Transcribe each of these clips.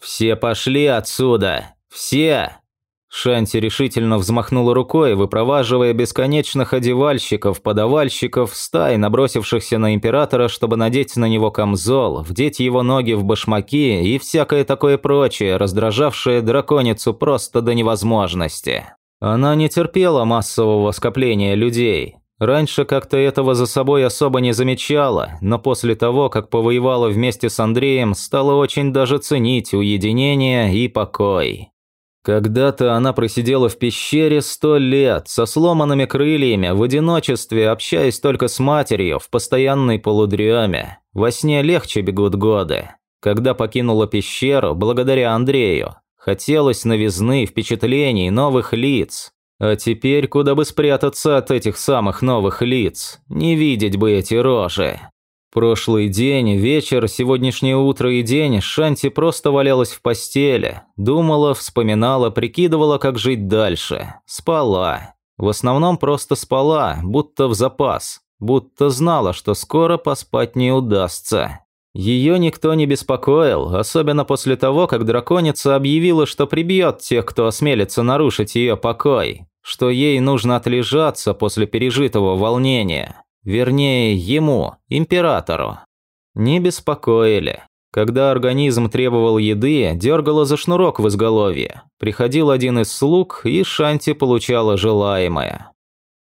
«Все пошли отсюда! Все!» Шанти решительно взмахнула рукой, выпроваживая бесконечных одевальщиков, подавальщиков, стай, набросившихся на императора, чтобы надеть на него камзол, вдеть его ноги в башмаки и всякое такое прочее, раздражавшее драконицу просто до невозможности. Она не терпела массового скопления людей. Раньше как-то этого за собой особо не замечала, но после того, как повоевала вместе с Андреем, стала очень даже ценить уединение и покой. Когда-то она просидела в пещере сто лет, со сломанными крыльями, в одиночестве, общаясь только с матерью, в постоянной полудреме. Во сне легче бегут годы. Когда покинула пещеру, благодаря Андрею, хотелось новизны, впечатлений, новых лиц. А теперь куда бы спрятаться от этих самых новых лиц, не видеть бы эти рожи. Прошлый день, вечер, сегодняшнее утро и день Шанти просто валялась в постели, думала, вспоминала, прикидывала, как жить дальше. Спала. В основном просто спала, будто в запас, будто знала, что скоро поспать не удастся. Ее никто не беспокоил, особенно после того, как драконица объявила, что прибьет тех, кто осмелится нарушить ее покой, что ей нужно отлежаться после пережитого волнения. Вернее, ему, императору. Не беспокоили. Когда организм требовал еды, дергало за шнурок в изголовье. Приходил один из слуг, и Шанти получала желаемое.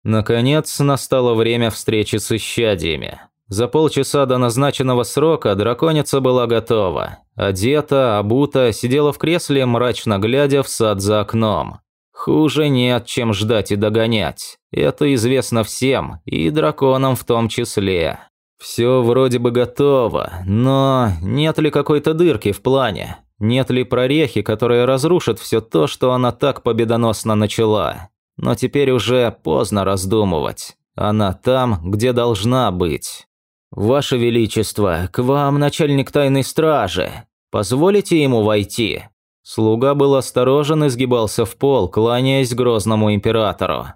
Наконец, настало время встречи с исчадиями. За полчаса до назначенного срока драконица была готова. Одета, обута, сидела в кресле, мрачно глядя в сад за окном. Хуже нет, чем ждать и догонять. Это известно всем, и драконам в том числе. Все вроде бы готово, но нет ли какой-то дырки в плане? Нет ли прорехи, которая разрушит все то, что она так победоносно начала? Но теперь уже поздно раздумывать. Она там, где должна быть. «Ваше Величество, к вам начальник тайной стражи. Позволите ему войти?» Слуга был осторожен и сгибался в пол, кланяясь грозному императору.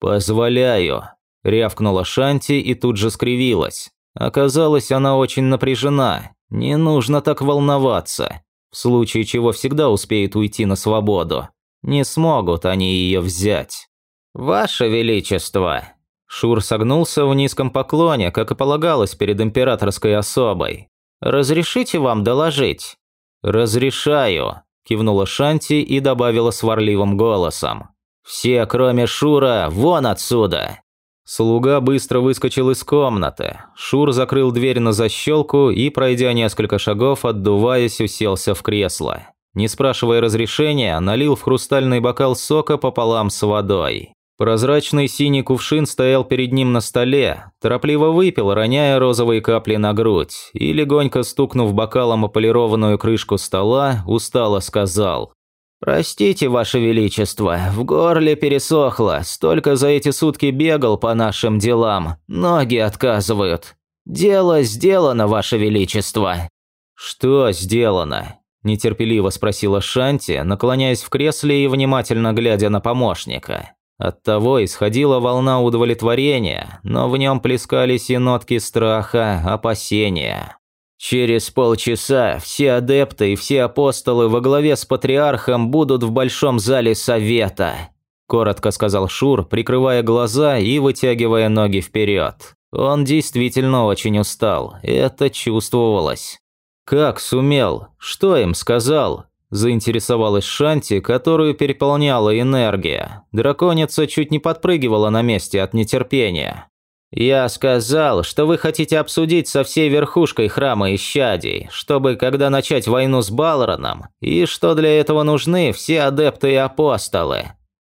«Позволяю», – рявкнула Шанти и тут же скривилась. Оказалось, она очень напряжена. Не нужно так волноваться. В случае чего всегда успеет уйти на свободу. Не смогут они ее взять. «Ваше Величество!» Шур согнулся в низком поклоне, как и полагалось перед императорской особой. «Разрешите вам доложить?» «Разрешаю», кивнула Шанти и добавила сварливым голосом. «Все, кроме Шура, вон отсюда!» Слуга быстро выскочил из комнаты. Шур закрыл дверь на защелку и, пройдя несколько шагов, отдуваясь, уселся в кресло. Не спрашивая разрешения, налил в хрустальный бокал сока пополам с водой. Прозрачный синий кувшин стоял перед ним на столе, торопливо выпил, роняя розовые капли на грудь, и, легонько стукнув бокалом о полированную крышку стола, устало сказал. «Простите, Ваше Величество, в горле пересохло, столько за эти сутки бегал по нашим делам, ноги отказывают. Дело сделано, Ваше Величество». «Что сделано?» – нетерпеливо спросила Шанти, наклоняясь в кресле и внимательно глядя на помощника. Оттого исходила волна удовлетворения, но в нем плескались и нотки страха, опасения. Через полчаса все адепты и все апостолы во главе с патриархом будут в большом зале совета, коротко сказал Шур, прикрывая глаза и вытягивая ноги вперед. Он действительно очень устал, это чувствовалось. Как сумел? Что им сказал? Заинтересовалась Шанти, которую переполняла энергия. Драконица чуть не подпрыгивала на месте от нетерпения. «Я сказал, что вы хотите обсудить со всей верхушкой храма Исчадий, чтобы, когда начать войну с Балроном, и что для этого нужны все адепты и апостолы».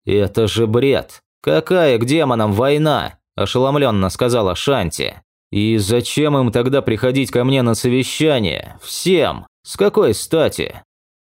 «Это же бред! Какая к демонам война?» – ошеломленно сказала Шанти. «И зачем им тогда приходить ко мне на совещание? Всем? С какой стати?»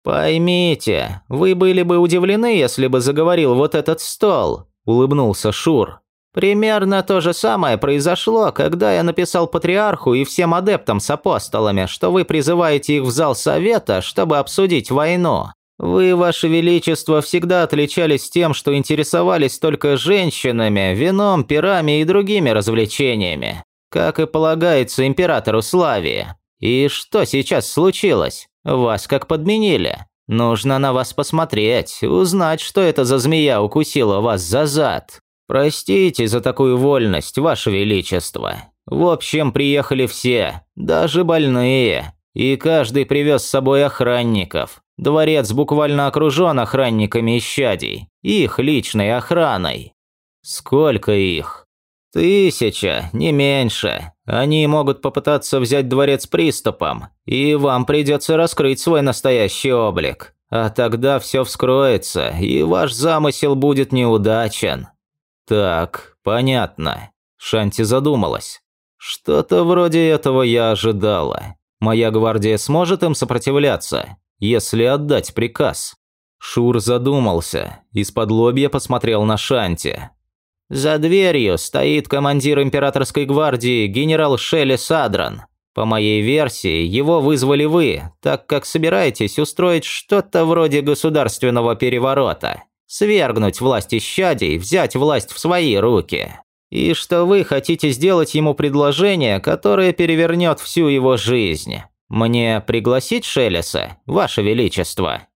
«Поймите, вы были бы удивлены, если бы заговорил вот этот стол», – улыбнулся Шур. «Примерно то же самое произошло, когда я написал патриарху и всем адептам с апостолами, что вы призываете их в зал совета, чтобы обсудить войну. Вы, Ваше Величество, всегда отличались тем, что интересовались только женщинами, вином, пирами и другими развлечениями, как и полагается императору Славии. И что сейчас случилось? Вас как подменили. Нужно на вас посмотреть, узнать, что это за змея укусила вас за зад. Простите за такую вольность, ваше величество. В общем, приехали все, даже больные. И каждый привез с собой охранников. Дворец буквально окружен охранниками исчадий, их личной охраной. Сколько их? Тысяча, не меньше. Они могут попытаться взять дворец приступом, и вам придется раскрыть свой настоящий облик. А тогда все вскроется, и ваш замысел будет неудачен. Так, понятно. Шанти задумалась. Что-то вроде этого я ожидала. Моя гвардия сможет им сопротивляться, если отдать приказ. Шур задумался, из-под лобья посмотрел на Шанти. За дверью стоит командир императорской гвардии генерал Шелли Садран. По моей версии, его вызвали вы, так как собираетесь устроить что-то вроде государственного переворота. Свергнуть власть исчадий, взять власть в свои руки. И что вы хотите сделать ему предложение, которое перевернет всю его жизнь. Мне пригласить Шелеса, ваше величество?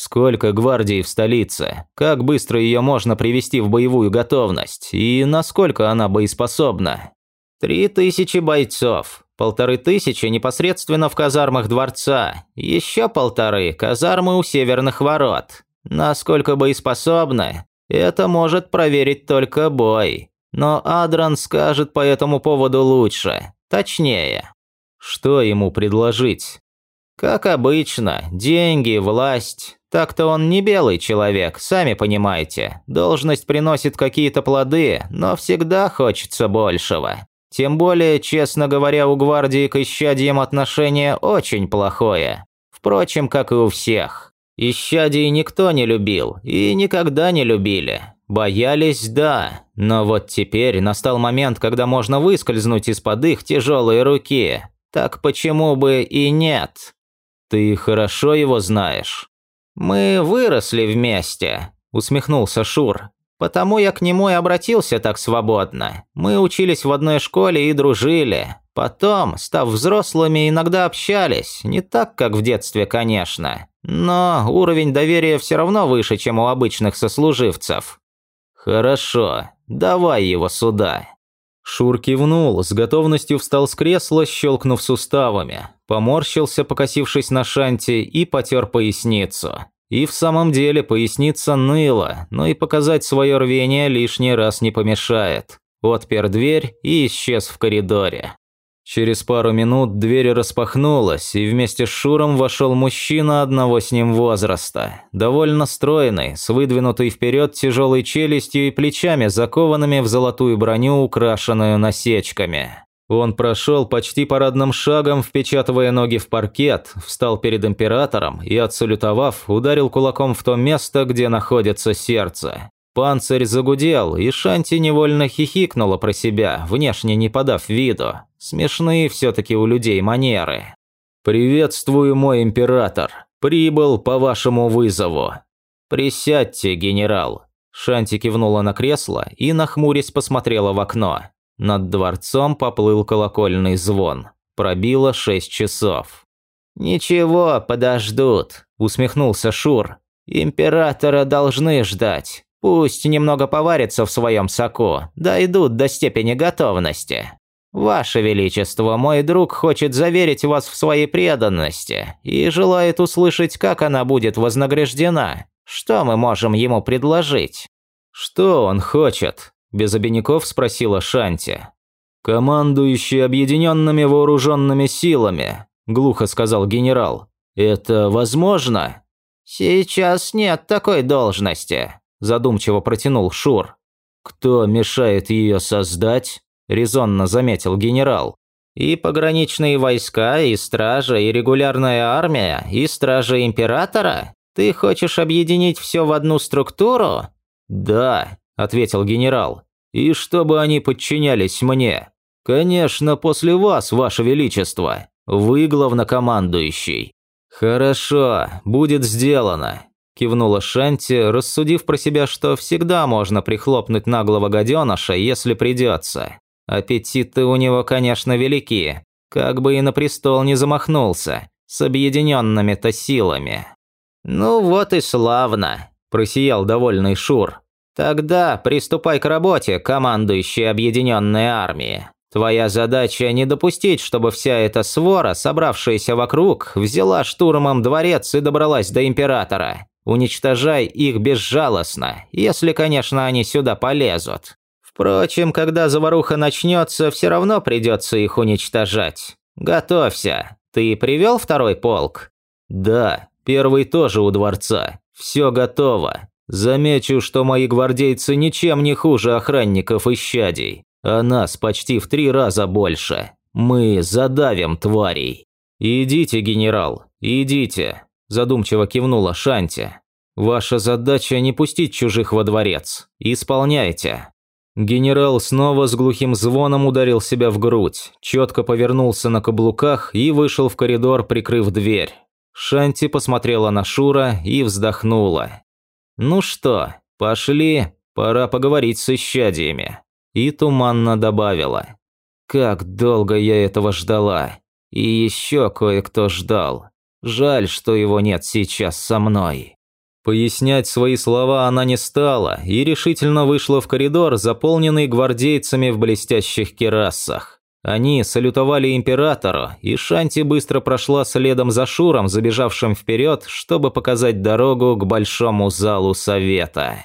Сколько гвардии в столице? Как быстро ее можно привести в боевую готовность? И насколько она боеспособна? Три тысячи бойцов, полторы тысячи непосредственно в казармах дворца, еще полторы казармы у северных ворот. Насколько боеспособны? Это может проверить только бой. Но Адран скажет по этому поводу лучше, точнее. Что ему предложить? Как обычно, деньги, власть, так-то он не белый человек, сами понимаете. Должность приносит какие-то плоды, но всегда хочется большего. Тем более, честно говоря, у гвардии к исчадьям отношение очень плохое. Впрочем, как и у всех. Исчадий никто не любил и никогда не любили. Боялись, да, но вот теперь настал момент, когда можно выскользнуть из-под их тяжелой руки. Так почему бы и нет? Ты хорошо его знаешь. «Мы выросли вместе», – усмехнулся Шур. «Потому я к нему и обратился так свободно. Мы учились в одной школе и дружили. Потом, став взрослыми, иногда общались. Не так, как в детстве, конечно. Но уровень доверия все равно выше, чем у обычных сослуживцев». «Хорошо, давай его сюда». Шур кивнул, с готовностью встал с кресла, щелкнув суставами, поморщился, покосившись на Шанти, и потер поясницу. И в самом деле поясница ныла, но и показать свое рвение лишний раз не помешает. Отпер дверь и исчез в коридоре. Через пару минут дверь распахнулась, и вместе с Шуром вошел мужчина одного с ним возраста, довольно стройный, с выдвинутой вперед тяжелой челюстью и плечами, закованными в золотую броню, украшенную насечками. Он прошел почти парадным шагом, впечатывая ноги в паркет, встал перед императором и, отсалютовав, ударил кулаком в то место, где находится сердце. Панцирь загудел, и Шанти невольно хихикнула про себя, внешне не подав виду. Смешные все-таки у людей манеры. «Приветствую, мой император. Прибыл по вашему вызову». «Присядьте, генерал». Шанти кивнула на кресло и, нахмурясь, посмотрела в окно. Над дворцом поплыл колокольный звон. Пробило шесть часов. «Ничего, подождут», – усмехнулся Шур. «Императора должны ждать. Пусть немного поварятся в своем соку, дойдут до степени готовности. Ваше Величество, мой друг хочет заверить вас в своей преданности и желает услышать, как она будет вознаграждена. Что мы можем ему предложить?» «Что он хочет?» – без обиняков спросила Шанти. «Командующий объединенными вооруженными силами», – глухо сказал генерал. «Это возможно?» «Сейчас нет такой должности», задумчиво протянул Шур. «Кто мешает ее создать?» – резонно заметил генерал. «И пограничные войска, и стража, и регулярная армия, и стража императора? Ты хочешь объединить все в одну структуру?» «Да», – ответил генерал. «И чтобы они подчинялись мне. Конечно, после вас, ваше величество. Вы главнокомандующий». «Хорошо, будет сделано кивнула Шанти, рассудив про себя, что всегда можно прихлопнуть наглого гаденыша, если придется. Аппетиты у него, конечно, велики, как бы и на престол не замахнулся. с объединенными-то силами». «Ну вот и славно», – просиял довольный Шур. «Тогда приступай к работе, командующий объединенной армией. Твоя задача не допустить, чтобы вся эта свора, собравшаяся вокруг, взяла штурмом дворец и добралась до императора. Уничтожай их безжалостно, если, конечно, они сюда полезут. Впрочем, когда заваруха начнется, все равно придется их уничтожать. Готовься. Ты привел второй полк? Да, первый тоже у дворца. Все готово. Замечу, что мои гвардейцы ничем не хуже охранников и щадей а нас почти в три раза больше. Мы задавим тварей. Идите, генерал, идите, задумчиво кивнула Шанти. Ваша задача не пустить чужих во дворец. Исполняйте. Генерал снова с глухим звоном ударил себя в грудь, четко повернулся на каблуках и вышел в коридор, прикрыв дверь. Шанти посмотрела на Шура и вздохнула. «Ну что, пошли, пора поговорить с исчадиями» и туманно добавила. «Как долго я этого ждала. И еще кое-кто ждал. Жаль, что его нет сейчас со мной». Пояснять свои слова она не стала и решительно вышла в коридор, заполненный гвардейцами в блестящих керасах. Они салютовали императору, и Шанти быстро прошла следом за Шуром, забежавшим вперед, чтобы показать дорогу к большому залу совета.